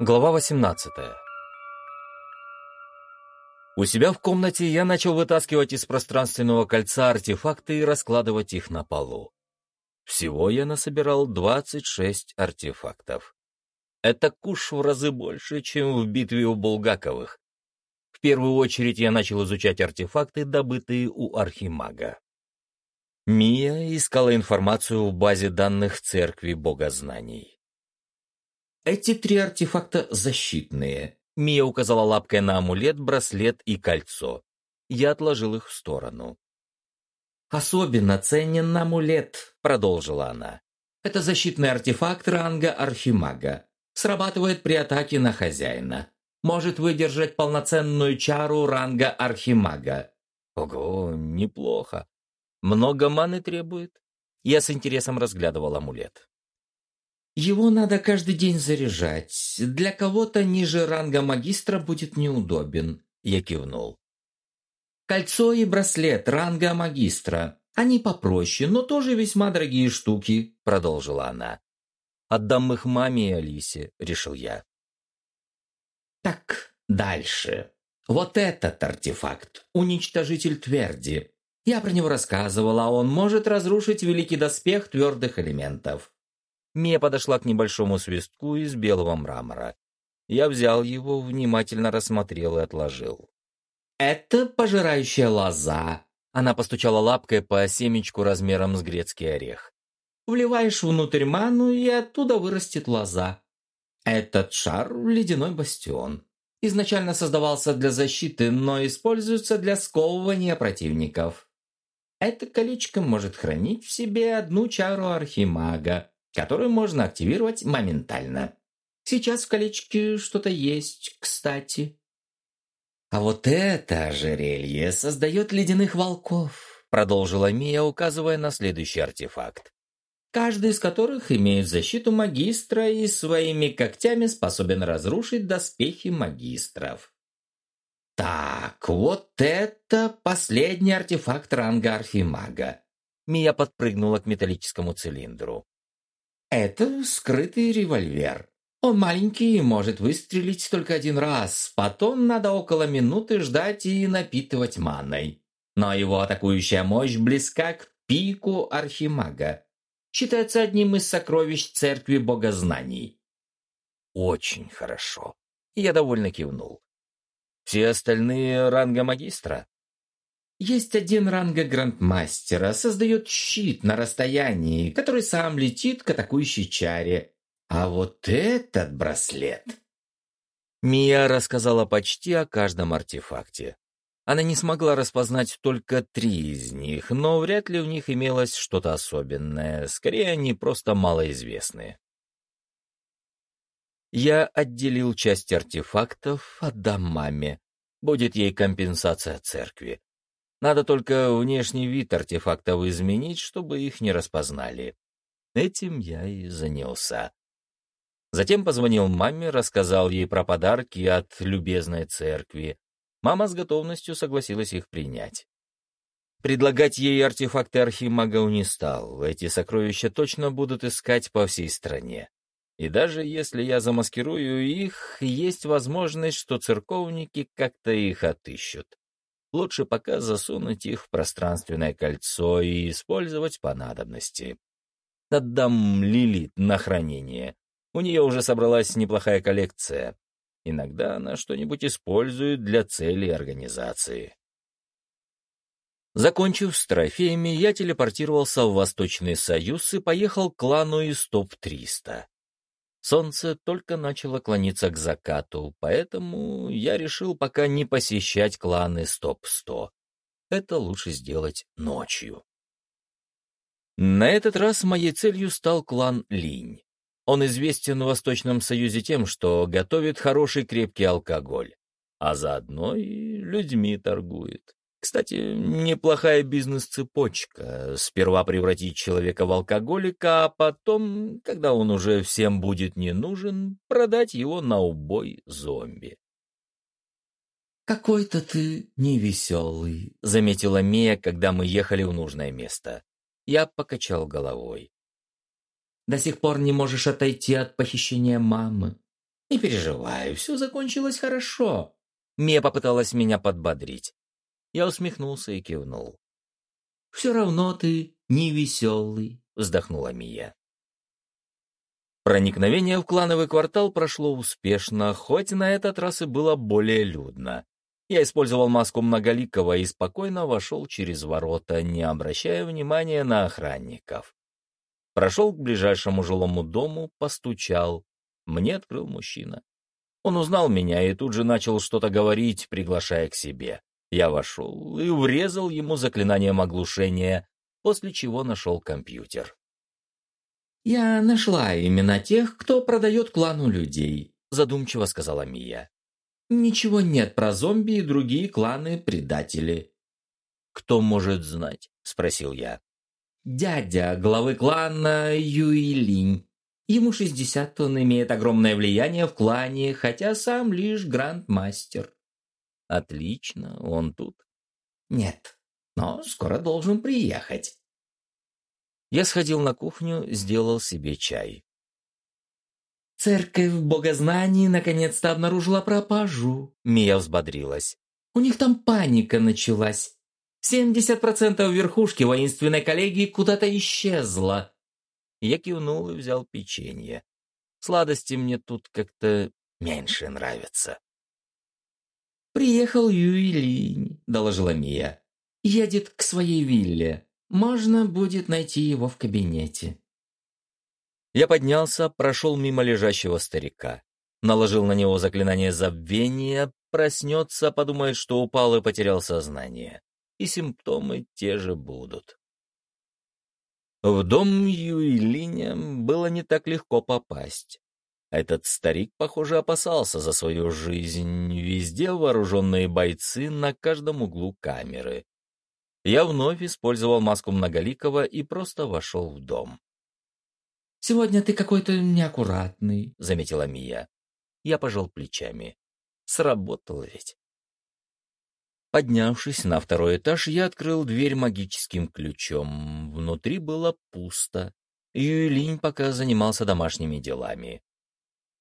Глава 18 У себя в комнате я начал вытаскивать из пространственного кольца артефакты и раскладывать их на полу. Всего я насобирал 26 артефактов. Это куш в разы больше, чем в битве у Булгаковых. В первую очередь я начал изучать артефакты, добытые у Архимага. Мия искала информацию в базе данных Церкви Богознаний. Эти три артефакта защитные. Мия указала лапкой на амулет, браслет и кольцо. Я отложил их в сторону. «Особенно ценен амулет», — продолжила она. «Это защитный артефакт ранга Архимага. Срабатывает при атаке на хозяина. Может выдержать полноценную чару ранга Архимага». «Ого, неплохо. Много маны требует?» Я с интересом разглядывал амулет. Его надо каждый день заряжать. Для кого-то ниже ранга магистра будет неудобен. Я кивнул. Кольцо и браслет ранга магистра. Они попроще, но тоже весьма дорогие штуки, продолжила она. Отдам их маме и Алисе, решил я. Так, дальше. Вот этот артефакт, уничтожитель тверди. Я про него рассказывала, он может разрушить великий доспех твердых элементов. Мия подошла к небольшому свистку из белого мрамора. Я взял его, внимательно рассмотрел и отложил. «Это пожирающая лоза!» Она постучала лапкой по семечку размером с грецкий орех. «Вливаешь внутрь ману, и оттуда вырастет лоза. Этот шар — ледяной бастион. Изначально создавался для защиты, но используется для сковывания противников. Это колечко может хранить в себе одну чару архимага, которую можно активировать моментально. Сейчас в колечке что-то есть, кстати. А вот это ожерелье создает ледяных волков, продолжила Мия, указывая на следующий артефакт. Каждый из которых имеет защиту магистра и своими когтями способен разрушить доспехи магистров. Так, вот это последний артефакт ранга архимага. Мия подпрыгнула к металлическому цилиндру. Это скрытый револьвер. Он маленький и может выстрелить только один раз. Потом надо около минуты ждать и напитывать маной. Но его атакующая мощь близка к пику Архимага. Считается одним из сокровищ Церкви Богознаний. Очень хорошо. Я довольно кивнул. Все остальные ранга магистра? Есть один ранга грандмастера, создает щит на расстоянии, который сам летит к атакующей чаре. А вот этот браслет... Мия рассказала почти о каждом артефакте. Она не смогла распознать только три из них, но вряд ли у них имелось что-то особенное, скорее они просто малоизвестные. Я отделил часть артефактов, отдам маме. Будет ей компенсация церкви. Надо только внешний вид артефактов изменить, чтобы их не распознали. Этим я и занялся. Затем позвонил маме, рассказал ей про подарки от любезной церкви. Мама с готовностью согласилась их принять. Предлагать ей артефакты Архимага не стал. Эти сокровища точно будут искать по всей стране. И даже если я замаскирую их, есть возможность, что церковники как-то их отыщут. Лучше пока засунуть их в пространственное кольцо и использовать по надобности. Отдам Лилит на хранение. У нее уже собралась неплохая коллекция. Иногда она что-нибудь использует для целей организации. Закончив с трофеями, я телепортировался в Восточный Союз и поехал к клану из топ-300. Солнце только начало клониться к закату, поэтому я решил пока не посещать кланы Стоп-100. Это лучше сделать ночью. На этот раз моей целью стал клан Линь. Он известен в Восточном Союзе тем, что готовит хороший крепкий алкоголь, а заодно и людьми торгует. Кстати, неплохая бизнес-цепочка. Сперва превратить человека в алкоголика, а потом, когда он уже всем будет не нужен, продать его на убой зомби. «Какой-то ты невеселый», — заметила Мия, когда мы ехали в нужное место. Я покачал головой. «До сих пор не можешь отойти от похищения мамы. Не переживай, все закончилось хорошо. Мия попыталась меня подбодрить. Я усмехнулся и кивнул. «Все равно ты не веселый», — вздохнула Мия. Проникновение в клановый квартал прошло успешно, хоть на этот раз и было более людно. Я использовал маску Многоликого и спокойно вошел через ворота, не обращая внимания на охранников. Прошел к ближайшему жилому дому, постучал. Мне открыл мужчина. Он узнал меня и тут же начал что-то говорить, приглашая к себе. Я вошел и врезал ему заклинанием оглушения, после чего нашел компьютер. «Я нашла именно тех, кто продает клану людей», — задумчиво сказала Мия. «Ничего нет про зомби и другие кланы-предатели». «Кто может знать?» — спросил я. «Дядя главы клана Юилинь. Ему шестьдесят, он имеет огромное влияние в клане, хотя сам лишь грандмастер. Отлично, он тут. Нет, но скоро должен приехать. Я сходил на кухню, сделал себе чай. «Церковь в богознании наконец-то обнаружила пропажу», — Мия взбодрилась. «У них там паника началась. 70% верхушки воинственной коллегии куда-то исчезло». Я кивнул и взял печенье. Сладости мне тут как-то меньше нравятся. «Приехал Юйлинь», — доложила Мия. «Едет к своей вилле. Можно будет найти его в кабинете». Я поднялся, прошел мимо лежащего старика. Наложил на него заклинание забвения, проснется, подумает, что упал и потерял сознание. И симптомы те же будут. В дом Юйлиня было не так легко попасть. Этот старик, похоже, опасался за свою жизнь. Везде вооруженные бойцы, на каждом углу камеры. Я вновь использовал маску Многоликого и просто вошел в дом. «Сегодня ты какой-то неаккуратный», — заметила Мия. Я пожал плечами. Сработал ведь. Поднявшись на второй этаж, я открыл дверь магическим ключом. Внутри было пусто. Юйлинь пока занимался домашними делами.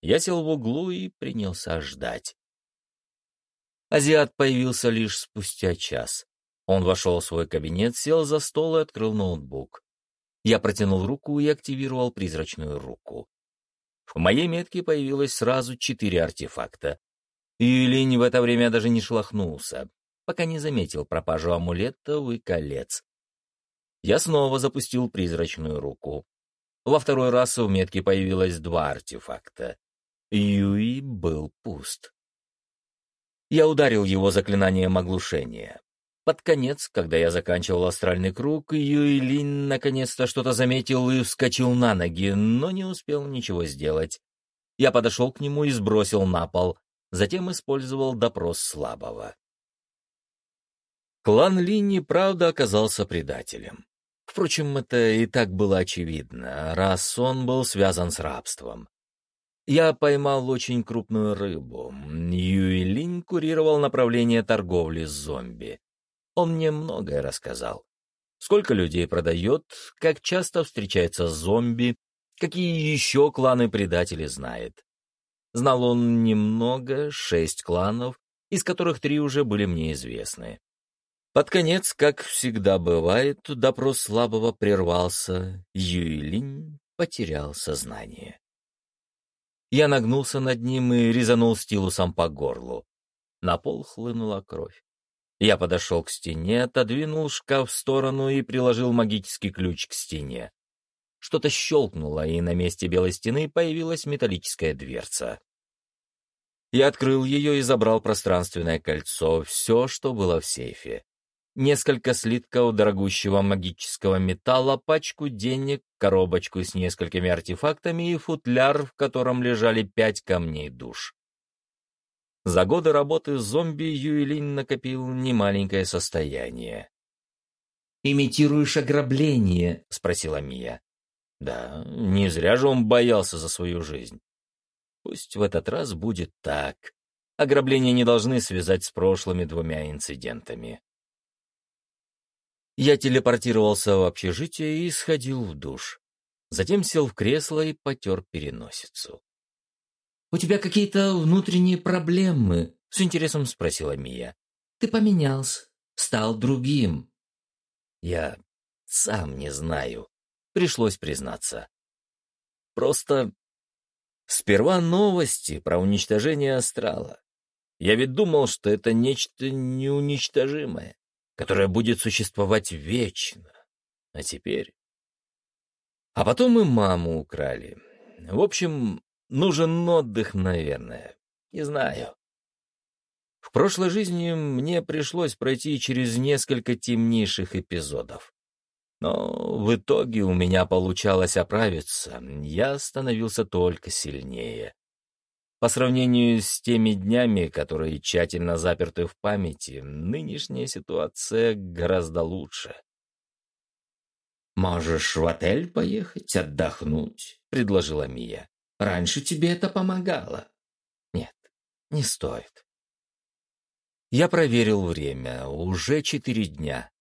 Я сел в углу и принялся ждать. Азиат появился лишь спустя час. Он вошел в свой кабинет, сел за стол и открыл ноутбук. Я протянул руку и активировал призрачную руку. В моей метке появилось сразу четыре артефакта. Юлинь в это время даже не шлахнулся, пока не заметил пропажу амулетов и колец. Я снова запустил призрачную руку. Во второй раз в метке появилось два артефакта. Юи был пуст. Я ударил его заклинанием оглушения. Под конец, когда я заканчивал астральный круг, Юй Лин наконец-то что-то заметил и вскочил на ноги, но не успел ничего сделать. Я подошел к нему и сбросил на пол, затем использовал допрос слабого. Клан Линни, правда, оказался предателем. Впрочем, это и так было очевидно, раз он был связан с рабством. Я поймал очень крупную рыбу. Юйлинь курировал направление торговли с зомби. Он мне многое рассказал. Сколько людей продает, как часто встречается зомби, какие еще кланы предатели знает. Знал он немного, шесть кланов, из которых три уже были мне известны. Под конец, как всегда бывает, допрос слабого прервался, Юйлинь потерял сознание. Я нагнулся над ним и резанул стилусом по горлу. На пол хлынула кровь. Я подошел к стене, отодвинул шкаф в сторону и приложил магический ключ к стене. Что-то щелкнуло, и на месте белой стены появилась металлическая дверца. Я открыл ее и забрал пространственное кольцо, все, что было в сейфе несколько слитков дорогущего магического металла, пачку денег, коробочку с несколькими артефактами и футляр, в котором лежали пять камней душ. За годы работы с зомби Юэлинь накопил немаленькое состояние. «Имитируешь ограбление?» — спросила Мия. «Да, не зря же он боялся за свою жизнь. Пусть в этот раз будет так. Ограбления не должны связать с прошлыми двумя инцидентами». Я телепортировался в общежитие и сходил в душ. Затем сел в кресло и потер переносицу. «У тебя какие-то внутренние проблемы?» — с интересом спросила Мия. «Ты поменялся, стал другим». Я сам не знаю. Пришлось признаться. Просто сперва новости про уничтожение астрала. Я ведь думал, что это нечто неуничтожимое, которое будет существовать вечно. А теперь... А потом и маму украли. В общем, нужен отдых, наверное. Не знаю. В прошлой жизни мне пришлось пройти через несколько темнейших эпизодов. Но в итоге у меня получалось оправиться, я становился только сильнее. По сравнению с теми днями, которые тщательно заперты в памяти, нынешняя ситуация гораздо лучше. «Можешь в отель поехать отдохнуть», — предложила Мия. «Раньше тебе это помогало». «Нет, не стоит». Я проверил время. Уже четыре дня.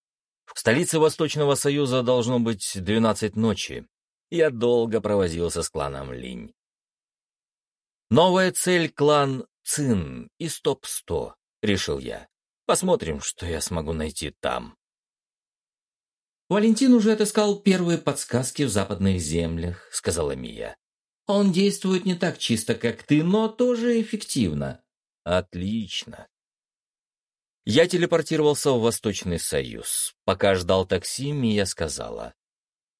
В столице Восточного Союза должно быть двенадцать ночи. Я долго провозился с кланом Линь. Новая цель — клан Цин и Стоп-100, решил я. Посмотрим, что я смогу найти там. «Валентин уже отыскал первые подсказки в западных землях», — сказала Мия. «Он действует не так чисто, как ты, но тоже эффективно». «Отлично. Я телепортировался в Восточный Союз. Пока ждал такси, Мия сказала.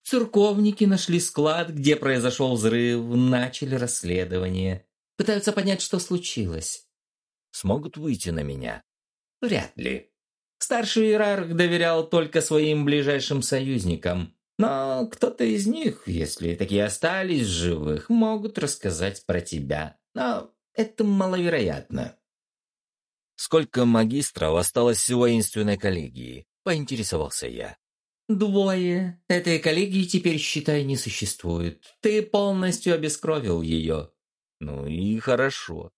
Церковники нашли склад, где произошел взрыв, начали расследование. Пытаются понять, что случилось. Смогут выйти на меня? Вряд ли. Старший иерарх доверял только своим ближайшим союзникам. Но кто-то из них, если такие остались живых, могут рассказать про тебя. Но это маловероятно. Сколько магистров осталось в воинственной коллегии? Поинтересовался я. Двое. Этой коллегии теперь, считай, не существует. Ты полностью обескровил ее. Ну и хорошо.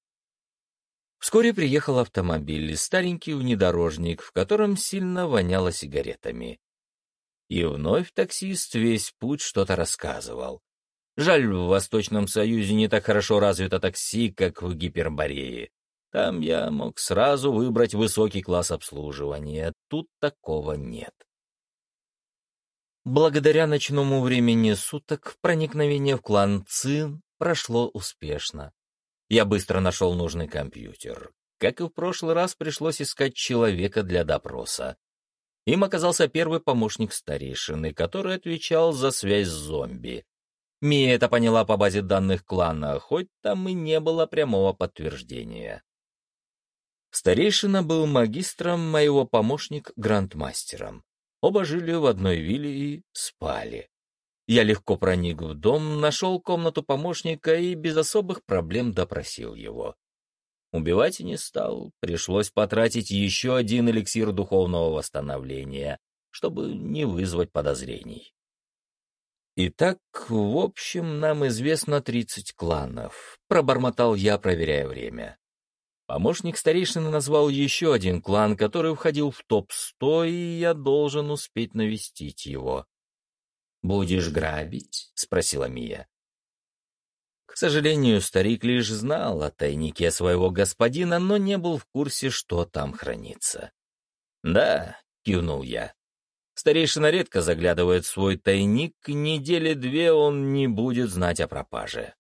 Вскоре приехал автомобиль, старенький внедорожник, в котором сильно воняло сигаретами. И вновь таксист весь путь что-то рассказывал. Жаль, в Восточном Союзе не так хорошо развито такси, как в Гиперборее. Там я мог сразу выбрать высокий класс обслуживания, тут такого нет. Благодаря ночному времени суток проникновение в клан Цин прошло успешно. Я быстро нашел нужный компьютер. Как и в прошлый раз, пришлось искать человека для допроса. Им оказался первый помощник старейшины, который отвечал за связь с зомби. Мия это поняла по базе данных клана, хоть там и не было прямого подтверждения. Старейшина был магистром, моего помощник — грандмастером. Оба жили в одной вилле и спали. Я легко проник в дом, нашел комнату помощника и без особых проблем допросил его. Убивать не стал, пришлось потратить еще один эликсир духовного восстановления, чтобы не вызвать подозрений. Итак, в общем, нам известно тридцать кланов, пробормотал я, проверяя время. Помощник старейшины назвал еще один клан, который входил в топ-100, и я должен успеть навестить его. «Будешь грабить?» — спросила Мия. К сожалению, старик лишь знал о тайнике своего господина, но не был в курсе, что там хранится. «Да», — кивнул я. Старейшина редко заглядывает в свой тайник, недели две он не будет знать о пропаже.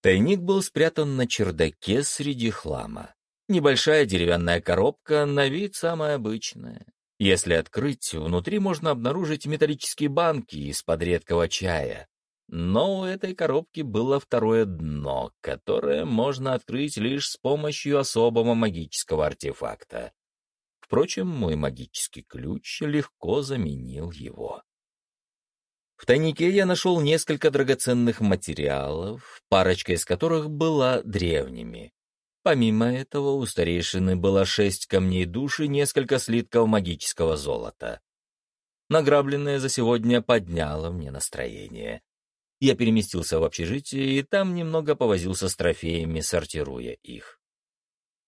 Тайник был спрятан на чердаке среди хлама. Небольшая деревянная коробка, на вид самая обычная. Если открыть, внутри можно обнаружить металлические банки из-под редкого чая. Но у этой коробки было второе дно, которое можно открыть лишь с помощью особого магического артефакта. Впрочем, мой магический ключ легко заменил его. В тайнике я нашел несколько драгоценных материалов, парочка из которых была древними. Помимо этого, у старейшины было шесть камней души и несколько слитков магического золота. Награбленное за сегодня подняло мне настроение. Я переместился в общежитие и там немного повозился с трофеями, сортируя их.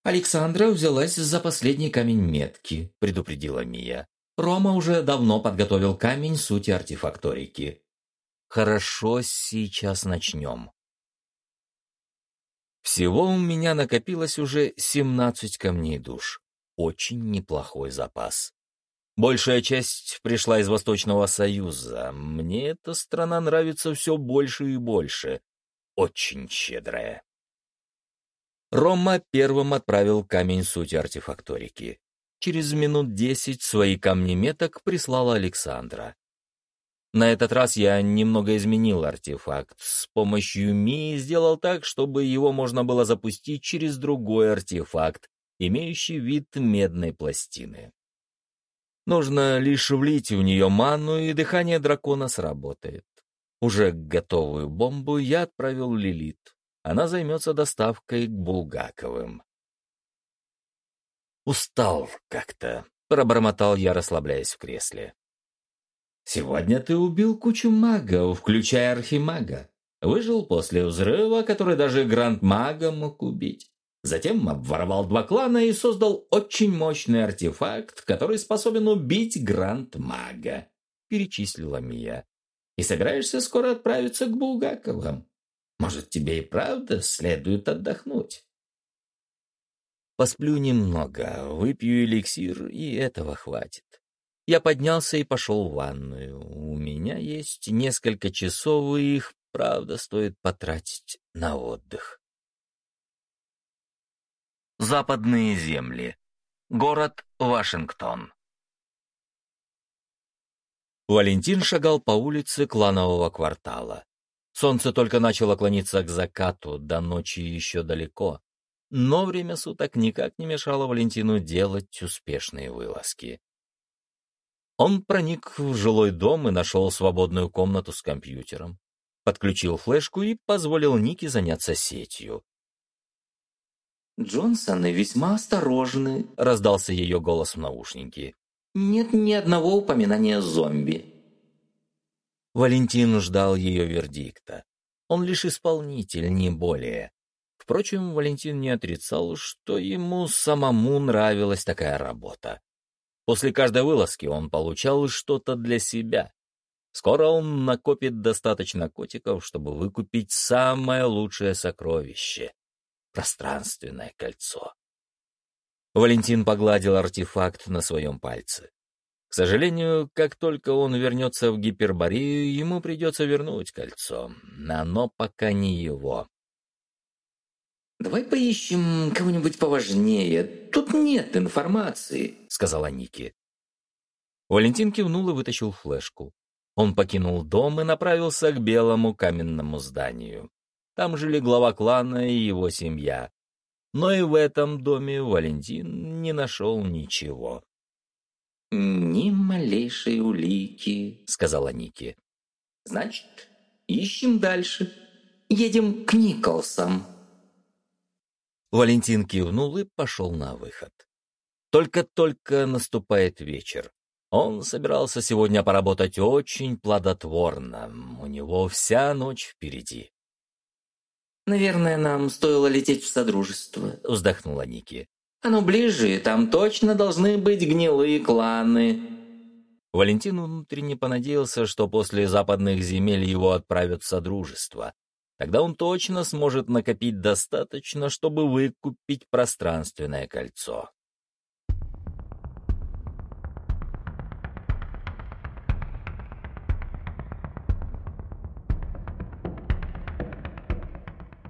«Александра взялась за последний камень метки», — предупредила Мия. Рома уже давно подготовил камень сути артефакторики. Хорошо, сейчас начнем. Всего у меня накопилось уже 17 камней душ. Очень неплохой запас. Большая часть пришла из Восточного Союза. Мне эта страна нравится все больше и больше. Очень щедрая. Рома первым отправил камень сути артефакторики. Через минут десять свои камни меток прислала Александра. На этот раз я немного изменил артефакт. С помощью Мии сделал так, чтобы его можно было запустить через другой артефакт, имеющий вид медной пластины. Нужно лишь влить в нее ману, и дыхание дракона сработает. Уже готовую бомбу я отправил Лилит. Она займется доставкой к Булгаковым. «Устал как-то», — пробормотал я, расслабляясь в кресле. Сегодня ты убил кучу магов, включая архимага. Выжил после взрыва, который даже гранд-мага мог убить. Затем обворовал два клана и создал очень мощный артефакт, который способен убить гранд-мага», — перечислила Мия. «И собираешься скоро отправиться к Булгаковым. Может, тебе и правда следует отдохнуть?» «Посплю немного, выпью эликсир, и этого хватит. Я поднялся и пошел в ванную. У меня есть несколько часов, и их, правда, стоит потратить на отдых. Западные земли. Город Вашингтон. Валентин шагал по улице кланового квартала. Солнце только начало клониться к закату, до ночи еще далеко. Но время суток никак не мешало Валентину делать успешные вылазки. Он проник в жилой дом и нашел свободную комнату с компьютером. Подключил флешку и позволил Нике заняться сетью. «Джонсоны весьма осторожны», — раздался ее голос в наушнике. «Нет ни одного упоминания зомби». Валентин ждал ее вердикта. Он лишь исполнитель, не более. Впрочем, Валентин не отрицал, что ему самому нравилась такая работа. После каждой вылазки он получал что-то для себя. Скоро он накопит достаточно котиков, чтобы выкупить самое лучшее сокровище — пространственное кольцо. Валентин погладил артефакт на своем пальце. К сожалению, как только он вернется в Гиперборею, ему придется вернуть кольцо. Оно пока не его. «Давай поищем кого-нибудь поважнее. Тут нет информации», — сказала Ники. Валентин кивнул и вытащил флешку. Он покинул дом и направился к белому каменному зданию. Там жили глава клана и его семья. Но и в этом доме Валентин не нашел ничего. «Ни малейшей улики», — сказала Ники. «Значит, ищем дальше. Едем к Николсам». Валентин кивнул и пошел на выход. Только-только наступает вечер. Он собирался сегодня поработать очень плодотворно. У него вся ночь впереди. «Наверное, нам стоило лететь в Содружество», — вздохнула Ники. «Оно ближе, там точно должны быть гнилые кланы». Валентин внутренне понадеялся, что после западных земель его отправят в Содружество. Тогда он точно сможет накопить достаточно, чтобы выкупить пространственное кольцо.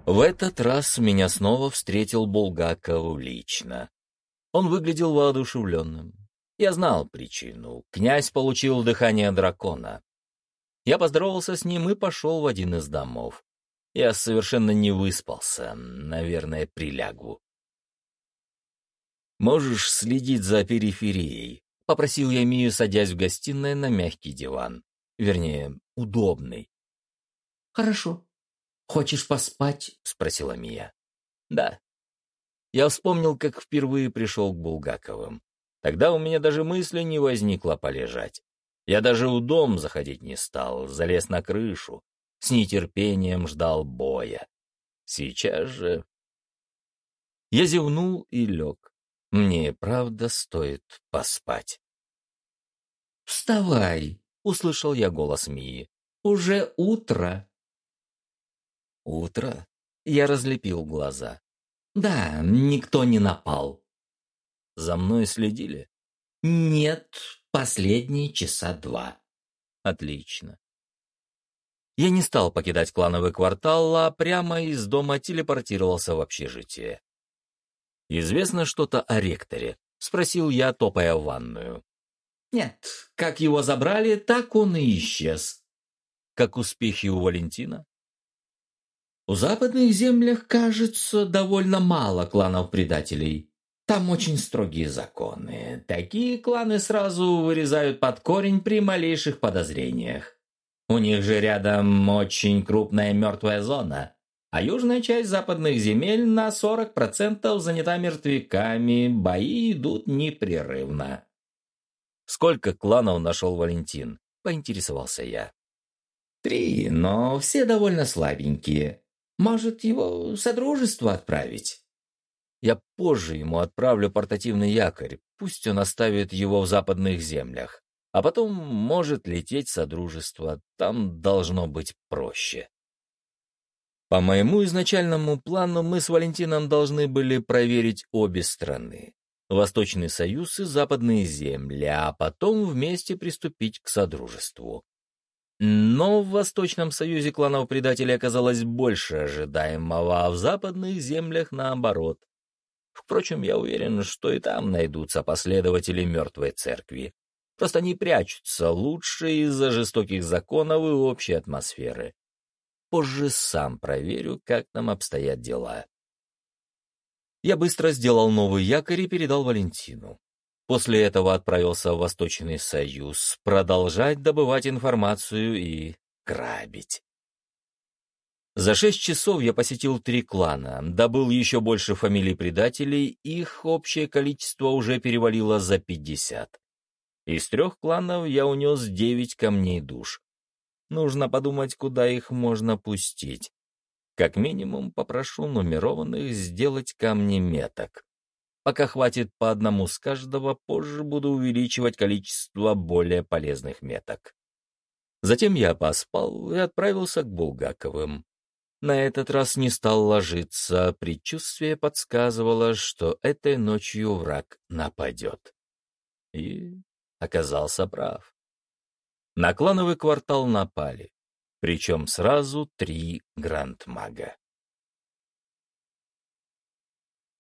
В этот раз меня снова встретил Булгаков лично. Он выглядел воодушевленным. Я знал причину. Князь получил дыхание дракона. Я поздоровался с ним и пошел в один из домов. Я совершенно не выспался, наверное, прилягу. «Можешь следить за периферией», — попросил я Мию, садясь в гостиной на мягкий диван. Вернее, удобный. «Хорошо. Хочешь поспать?» — спросила Мия. «Да». Я вспомнил, как впервые пришел к Булгаковым. Тогда у меня даже мысли не возникло полежать. Я даже у дом заходить не стал, залез на крышу, с нетерпением ждал боя. Сейчас же... Я зевнул и лег. Мне, правда, стоит поспать. «Вставай!» — услышал я голос Мии. «Уже утро!» «Утро?» Я разлепил глаза. Да, никто не напал. За мной следили? Нет, последние часа два. Отлично. Я не стал покидать клановый квартал, а прямо из дома телепортировался в общежитие. «Известно что-то о ректоре?» — спросил я, топая в ванную. «Нет, как его забрали, так он и исчез». «Как успехи у Валентина?» У западных землях, кажется, довольно мало кланов-предателей. Там очень строгие законы. Такие кланы сразу вырезают под корень при малейших подозрениях. У них же рядом очень крупная мертвая зона, а южная часть западных земель на 40% занята мертвяками, бои идут непрерывно. «Сколько кланов нашел Валентин?» — поинтересовался я. «Три, но все довольно слабенькие. Может, его содружество отправить? Я позже ему отправлю портативный якорь, пусть он оставит его в западных землях, а потом может лететь содружество, там должно быть проще. По моему изначальному плану мы с Валентином должны были проверить обе страны. Восточный Союз и Западные земли, а потом вместе приступить к Содружеству. Но в Восточном Союзе кланов предателей оказалось больше ожидаемого, а в западных землях наоборот. Впрочем, я уверен, что и там найдутся последователи мертвой церкви. Просто они прячутся лучше из-за жестоких законов и общей атмосферы. Позже сам проверю, как там обстоят дела. Я быстро сделал новый якорь и передал Валентину. После этого отправился в Восточный Союз продолжать добывать информацию и грабить. За шесть часов я посетил три клана, добыл еще больше фамилий предателей, их общее количество уже перевалило за пятьдесят. Из трех кланов я унес девять камней душ. Нужно подумать, куда их можно пустить. Как минимум попрошу нумерованных сделать камни меток. Пока хватит по одному с каждого, позже буду увеличивать количество более полезных меток. Затем я поспал и отправился к Булгаковым. На этот раз не стал ложиться, предчувствие подсказывало, что этой ночью враг нападет. И оказался прав. На клановый квартал напали, причем сразу три гранд-мага.